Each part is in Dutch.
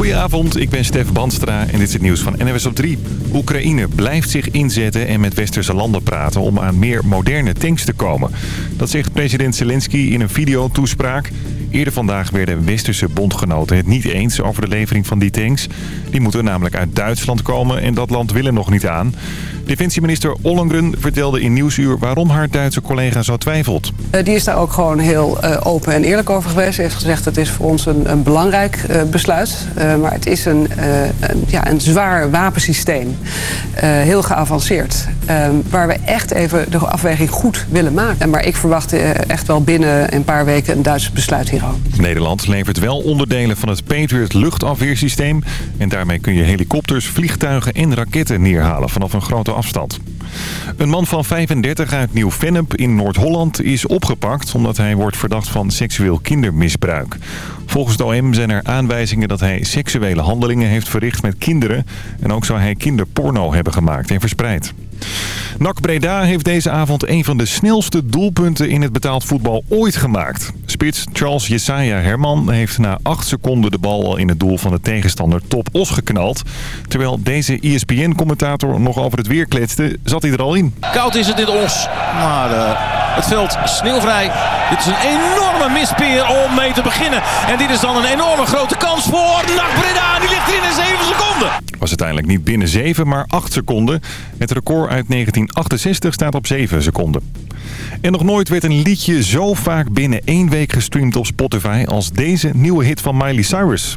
Goedenavond, ik ben Stef Banstra en dit is het nieuws van NWS op 3. Oekraïne blijft zich inzetten en met westerse landen praten om aan meer moderne tanks te komen. Dat zegt president Zelensky in een videotoespraak. Eerder vandaag werden westerse bondgenoten het niet eens over de levering van die tanks. Die moeten namelijk uit Duitsland komen en dat land wil er nog niet aan. Defensieminister Ollongren vertelde in Nieuwsuur waarom haar Duitse collega zo twijfelt. Uh, die is daar ook gewoon heel uh, open en eerlijk over geweest. Ze heeft gezegd het is voor ons een, een belangrijk uh, besluit. maar het is een, een, ja, een zwaar wapensysteem. heel geavanceerd. waar we echt even de afweging goed willen maken. Maar ik verwacht echt wel binnen een paar weken een Duits besluit hierover. Nederland levert wel onderdelen van het Patriot luchtafweersysteem. En daarmee kun je helikopters, vliegtuigen en raketten neerhalen vanaf een grote afstand. Een man van 35 uit Nieuw-Vennep in Noord-Holland is opgepakt... omdat hij wordt verdacht van seksueel kindermisbruik. Volgens de OM zijn er aanwijzingen dat hij seksuele handelingen heeft verricht met kinderen... en ook zou hij kinderporno hebben gemaakt en verspreid. NAC Breda heeft deze avond een van de snelste doelpunten in het betaald voetbal ooit gemaakt. Spits Charles Jesaja Herman heeft na 8 seconden de bal al in het doel van de tegenstander Top Os geknald. Terwijl deze ESPN-commentator nog over het weer kletste, zat hij er al in. Koud is het in Os, maar uh, het veld sneeuwvrij. Dit is een enorme mispeer om mee te beginnen. En dit is dan een enorme grote kans voor NAC Breda. Die ligt erin in 7 seconden. Was uiteindelijk niet binnen 7, maar 8 seconden. Het record uit 1968 staat op 7 seconden. En nog nooit werd een liedje zo vaak binnen één week gestreamd op Spotify... als deze nieuwe hit van Miley Cyrus.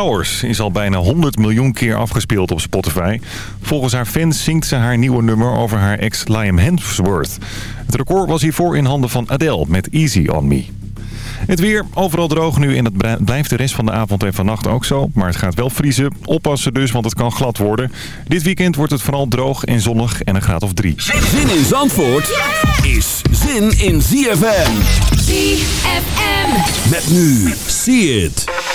Flowers is al bijna 100 miljoen keer afgespeeld op Spotify. Volgens haar fans zingt ze haar nieuwe nummer over haar ex Liam Hemsworth. Het record was hiervoor in handen van Adele met Easy On Me. Het weer overal droog nu en dat blijft de rest van de avond en vannacht ook zo. Maar het gaat wel vriezen. Oppassen dus, want het kan glad worden. Dit weekend wordt het vooral droog en zonnig en een graad of drie. Zin in Zandvoort is zin in ZFM. ZFM. Met nu. See it.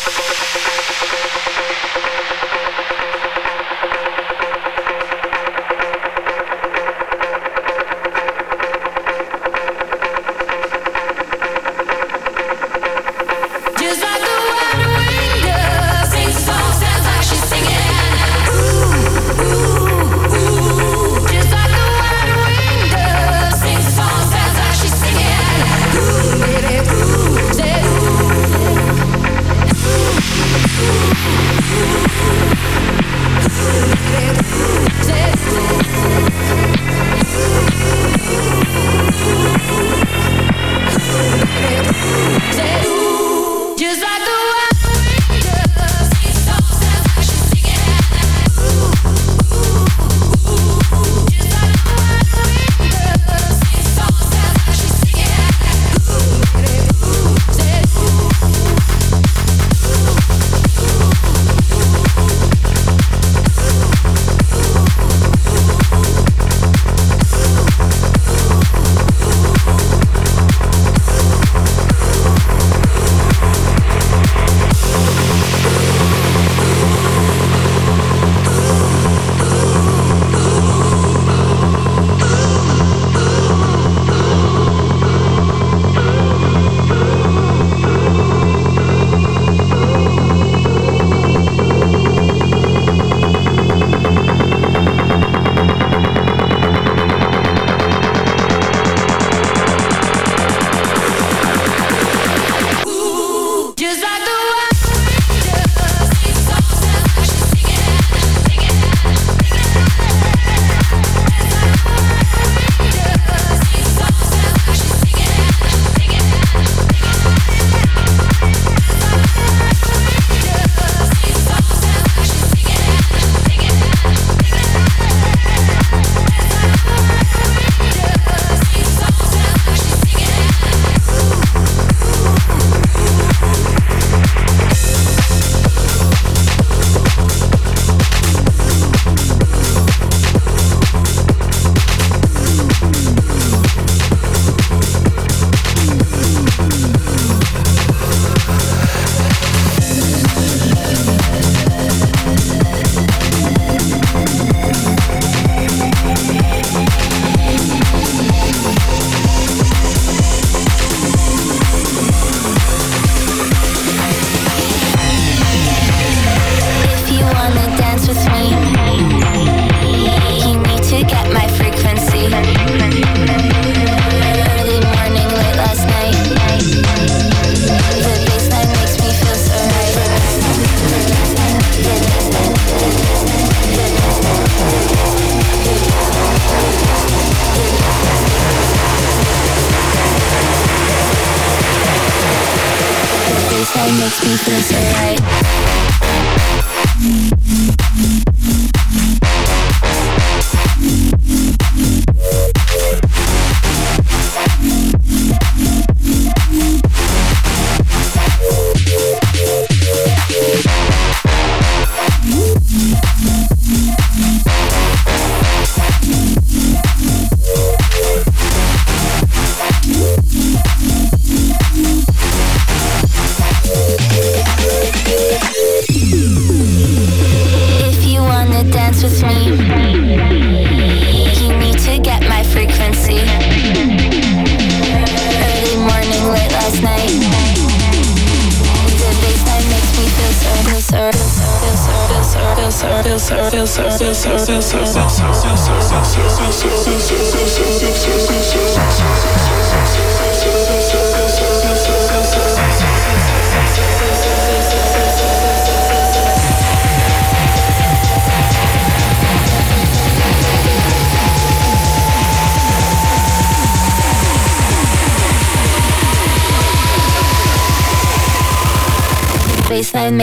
makes me feel so right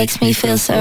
makes me feel so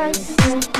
right.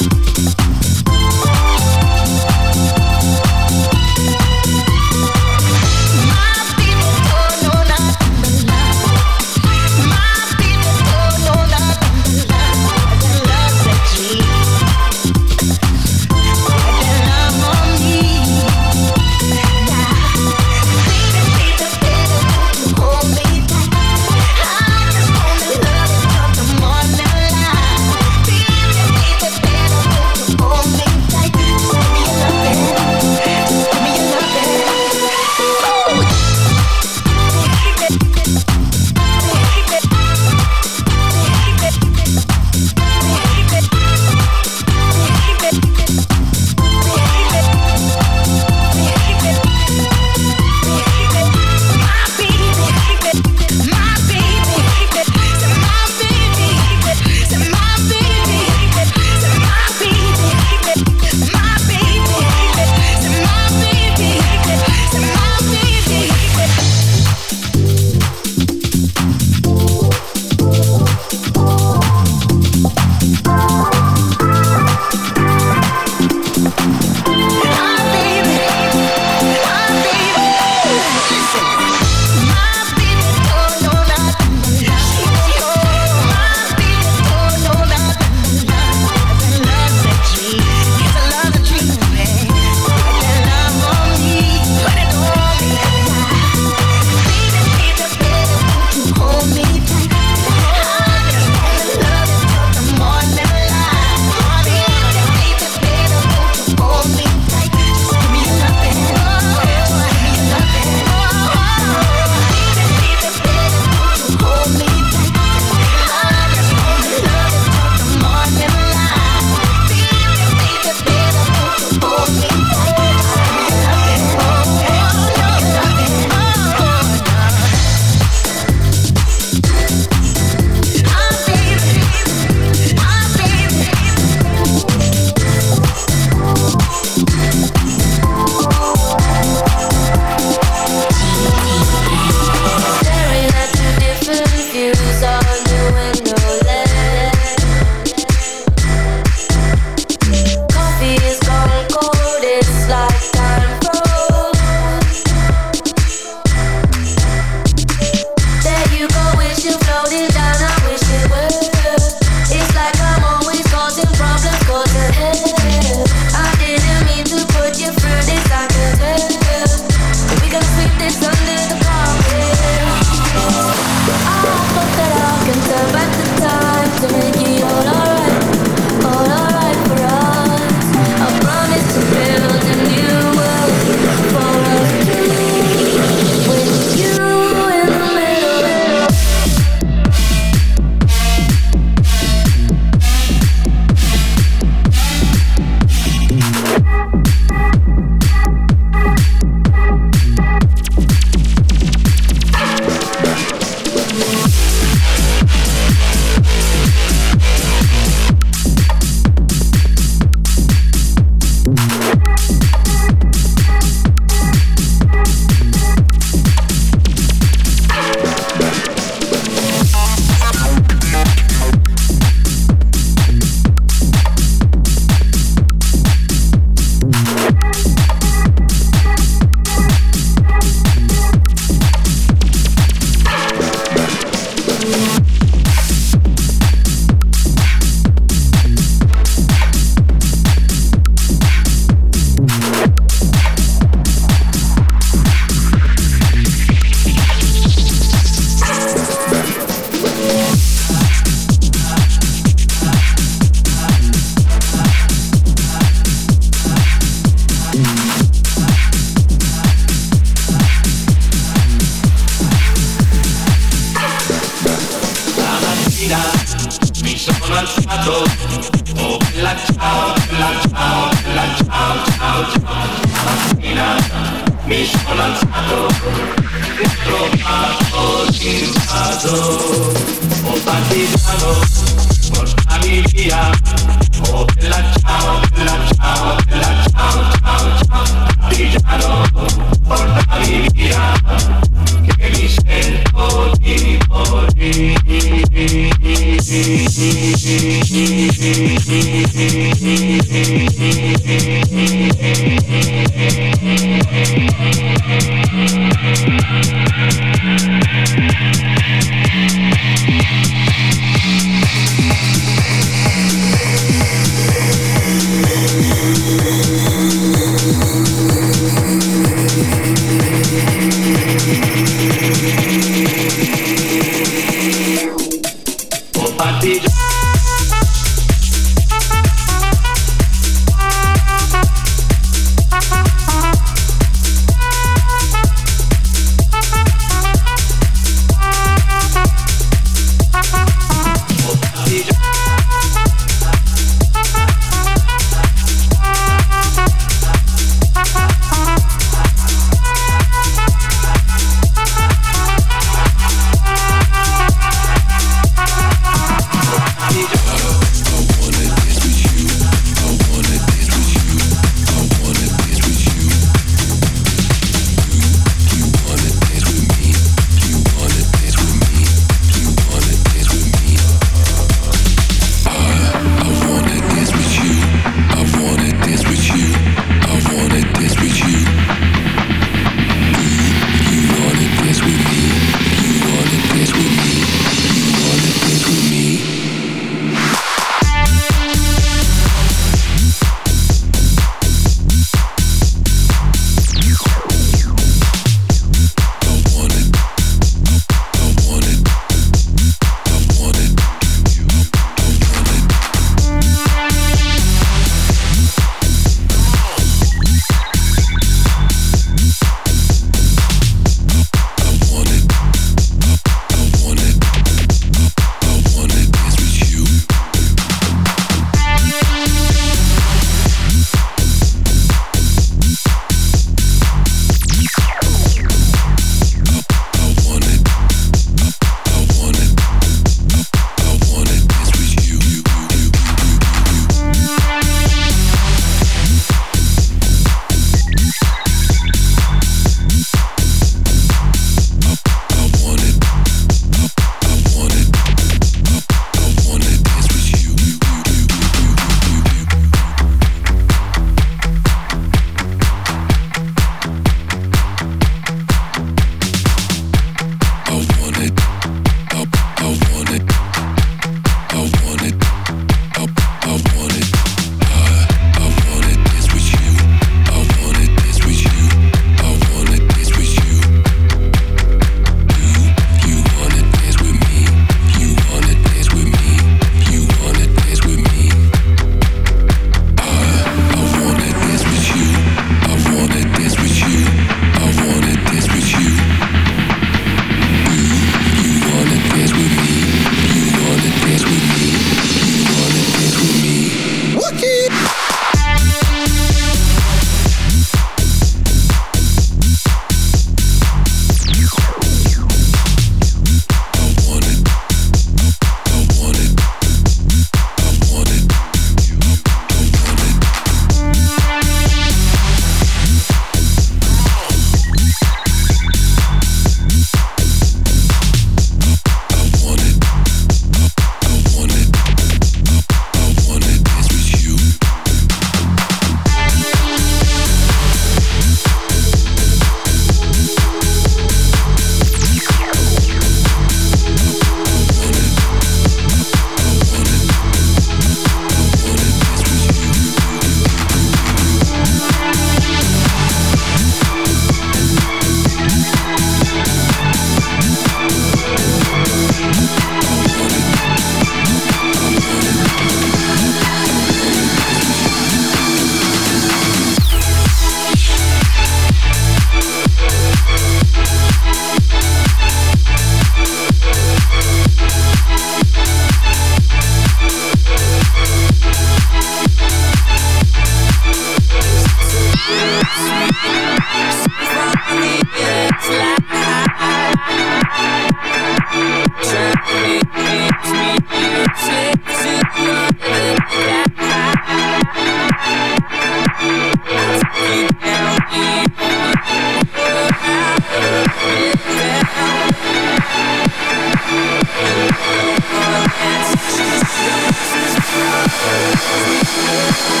Go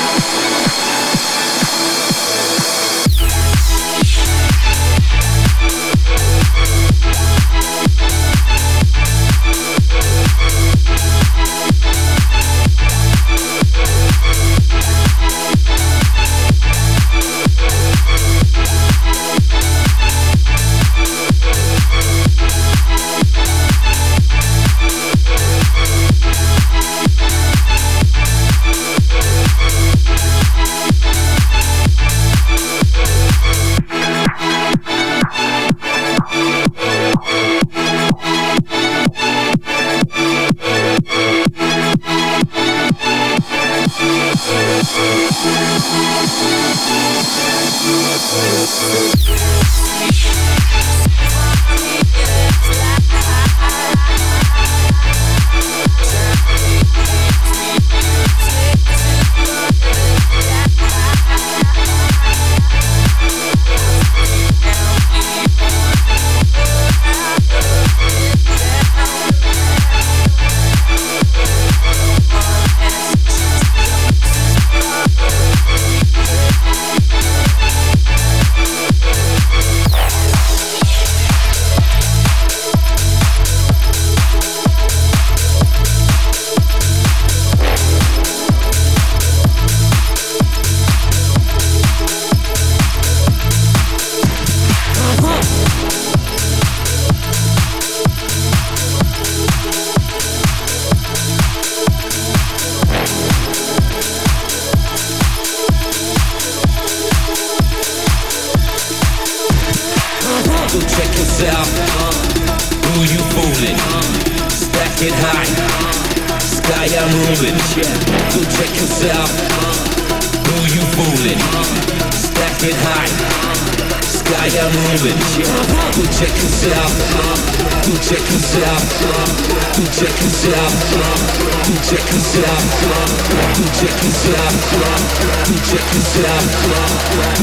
Consider,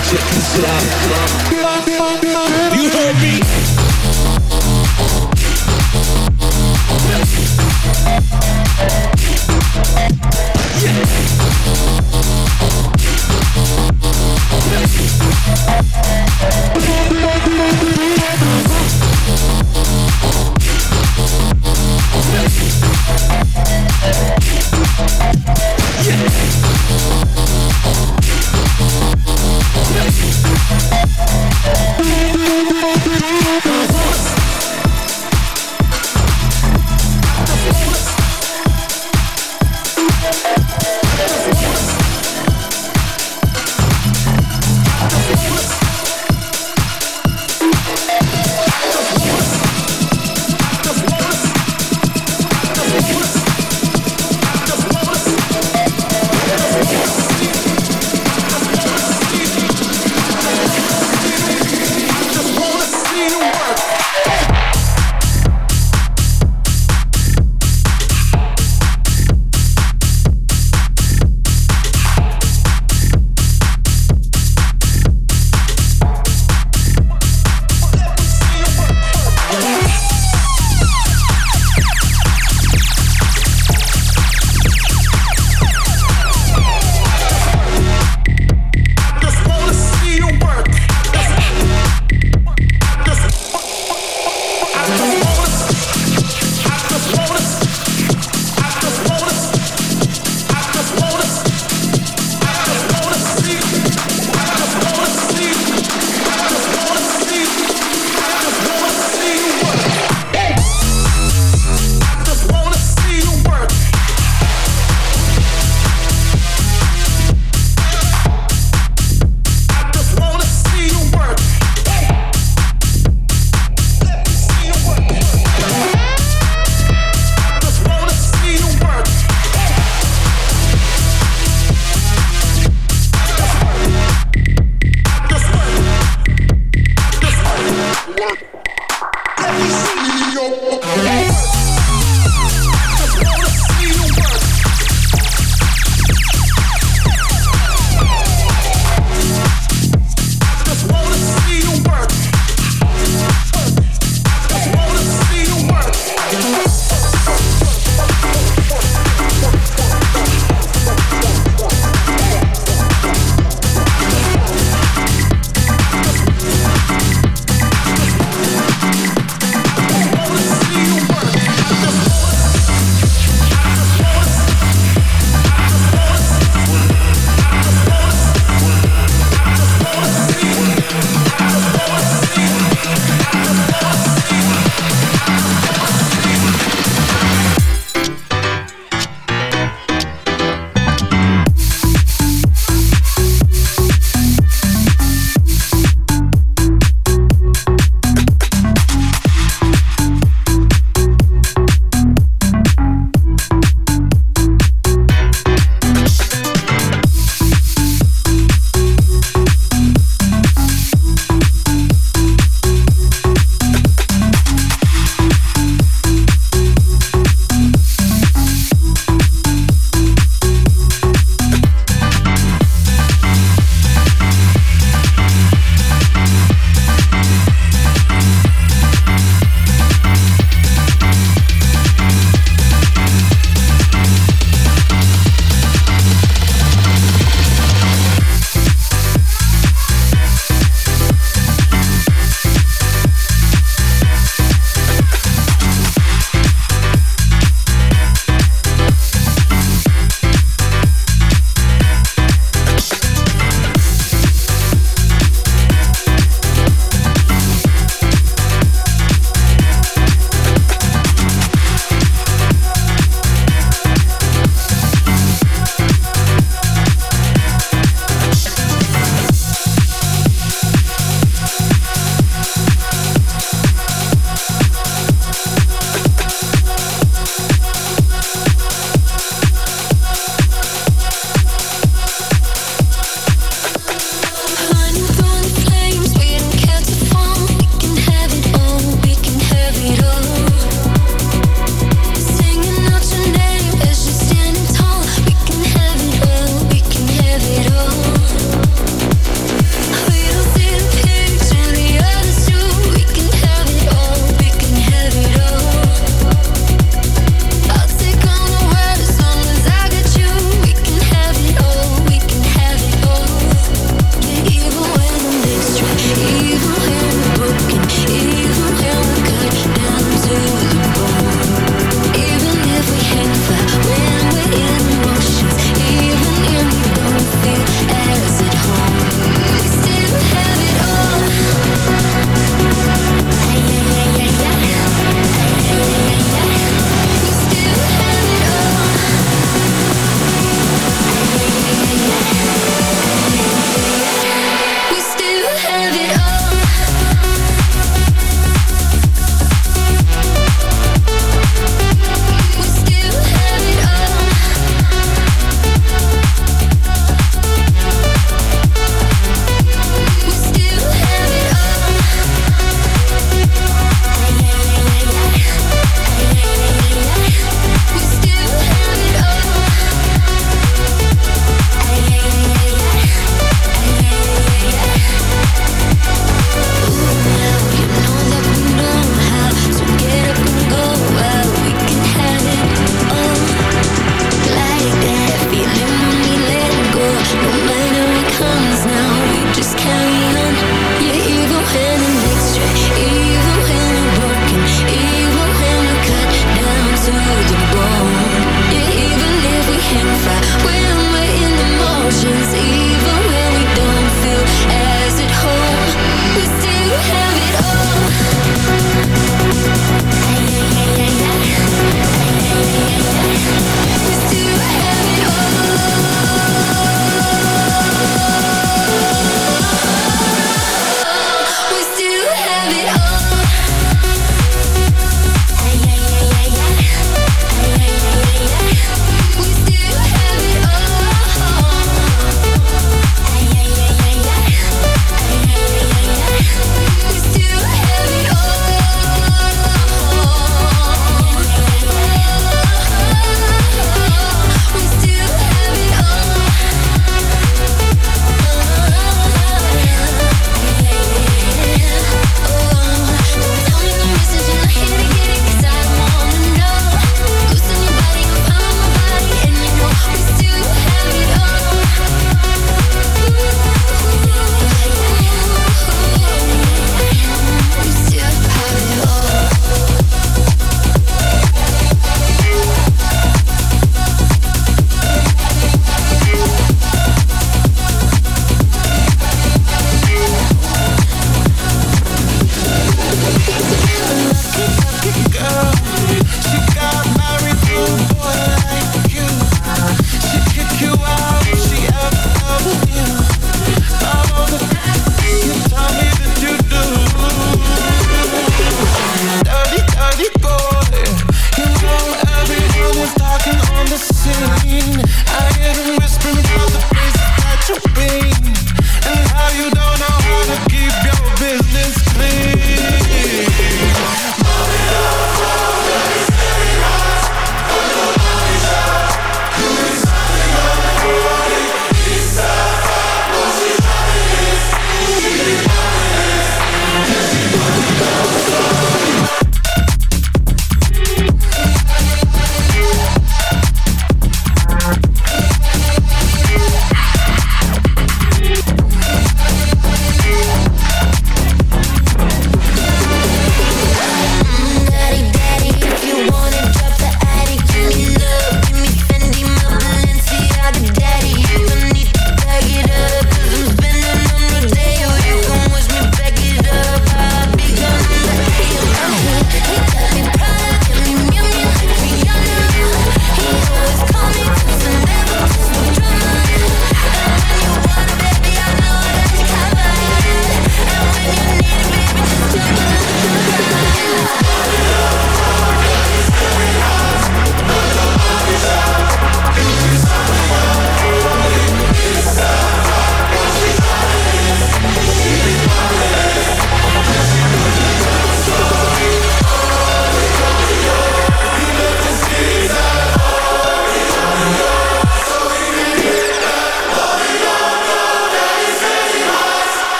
consider, consider.